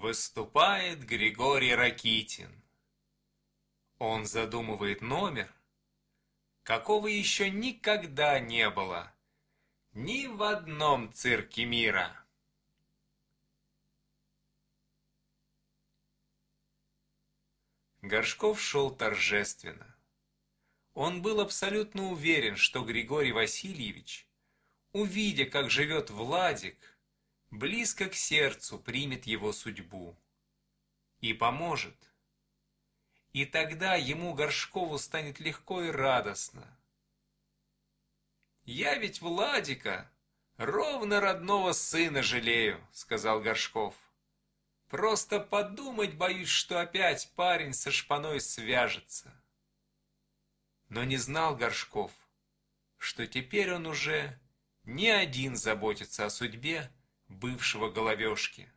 Выступает Григорий Ракитин. Он задумывает номер, какого еще никогда не было ни в одном цирке мира. Горшков шел торжественно. Он был абсолютно уверен, что Григорий Васильевич, увидя, как живет Владик, близко к сердцу примет его судьбу и поможет. И тогда ему, Горшкову, станет легко и радостно. «Я ведь Владика, ровно родного сына жалею», — сказал Горшков. «Просто подумать боюсь, что опять парень со шпаной свяжется». Но не знал Горшков, что теперь он уже не один заботится о судьбе бывшего головешки.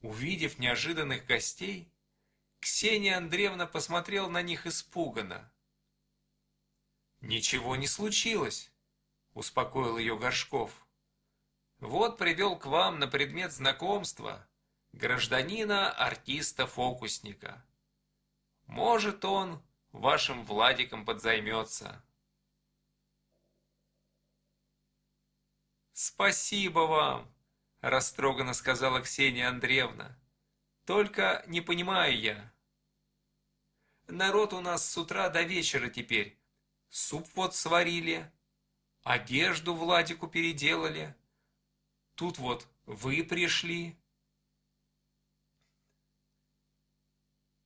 Увидев неожиданных гостей, Ксения Андреевна посмотрела на них испуганно. «Ничего не случилось», — успокоил ее Горшков. «Вот привел к вам на предмет знакомства гражданина-артиста-фокусника. Может, он вашим Владиком подзаймется». «Спасибо вам!» – растроганно сказала Ксения Андреевна. «Только не понимаю я. Народ у нас с утра до вечера теперь. Суп вот сварили, одежду Владику переделали. Тут вот вы пришли».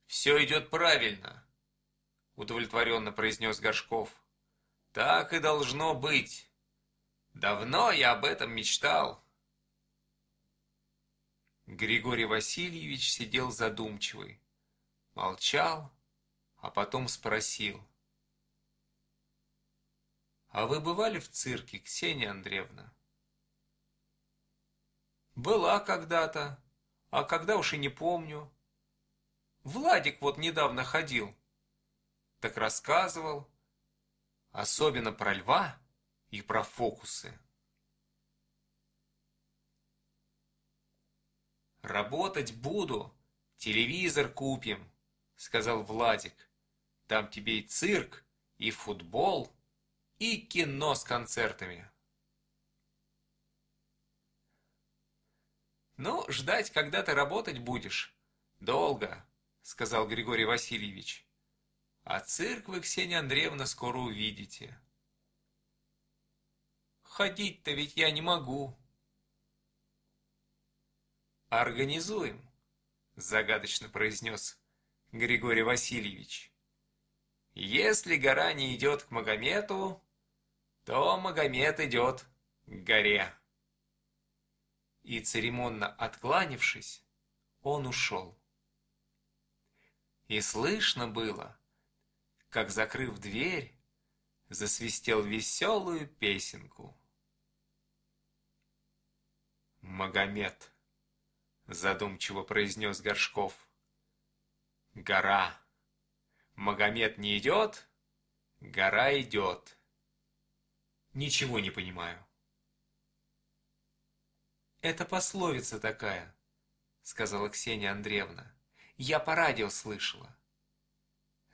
«Все идет правильно», – удовлетворенно произнес Горшков. «Так и должно быть». Давно я об этом мечтал. Григорий Васильевич сидел задумчивый, молчал, а потом спросил. «А вы бывали в цирке, Ксения Андреевна?» «Была когда-то, а когда уж и не помню. Владик вот недавно ходил, так рассказывал, особенно про льва» и про фокусы. «Работать буду, телевизор купим», — сказал Владик. «Там тебе и цирк, и футбол, и кино с концертами». «Ну, ждать, когда ты работать будешь, долго», — сказал Григорий Васильевич. «А цирк вы, Ксения Андреевна, скоро увидите». Ходить-то ведь я не могу. Организуем, загадочно произнес Григорий Васильевич. Если гора не идет к Магомету, то Магомед идет к горе. И церемонно откланившись, он ушел. И слышно было, как, закрыв дверь, засвистел веселую песенку. Магомед, задумчиво произнес Горшков. Гора. Магомед не идет, гора идет. Ничего не понимаю. Это пословица такая, сказала Ксения Андреевна. Я по радио слышала.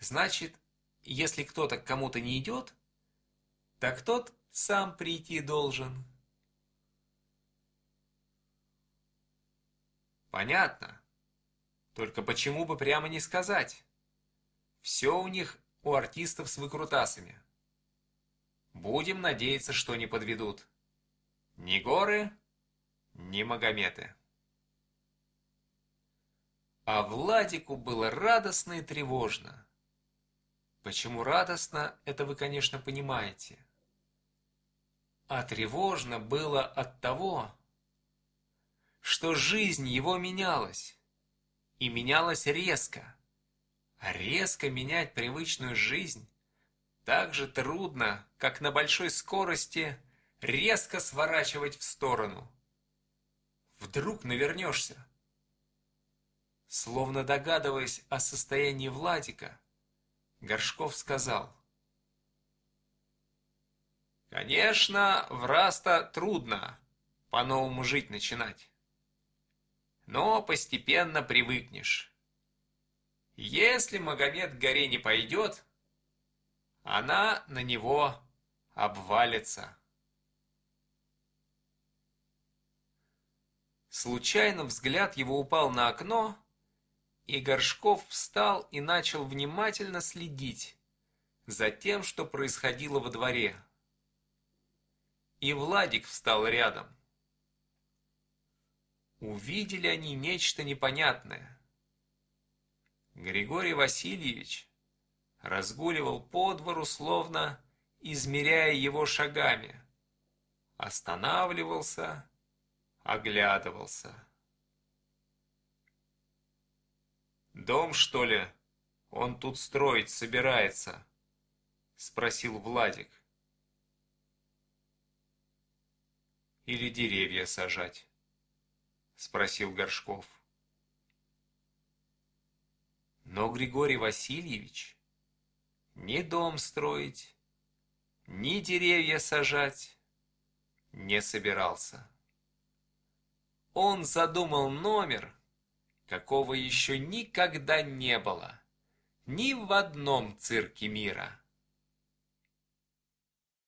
Значит, если кто-то к кому-то не идет, так тот сам прийти должен. Понятно. Только почему бы прямо не сказать? Все у них, у артистов с выкрутасами. Будем надеяться, что не подведут. Ни горы, ни Магометы. А Владику было радостно и тревожно. Почему радостно, это вы, конечно, понимаете. А тревожно было от того, что жизнь его менялась. И менялась резко. Резко менять привычную жизнь так же трудно, как на большой скорости резко сворачивать в сторону. Вдруг навернешься. Словно догадываясь о состоянии Владика, Горшков сказал. «Конечно, в раз-то трудно по-новому жить начинать. Но постепенно привыкнешь. Если Магомед к горе не пойдет, она на него обвалится. Случайно взгляд его упал на окно, и Горшков встал и начал внимательно следить за тем, что происходило во дворе. И Владик встал рядом. Увидели они нечто непонятное. Григорий Васильевич разгуливал по двору, словно измеряя его шагами. Останавливался, оглядывался. «Дом, что ли, он тут строить собирается?» — спросил Владик. «Или деревья сажать?» — спросил Горшков. Но Григорий Васильевич ни дом строить, ни деревья сажать не собирался. Он задумал номер, какого еще никогда не было ни в одном цирке мира.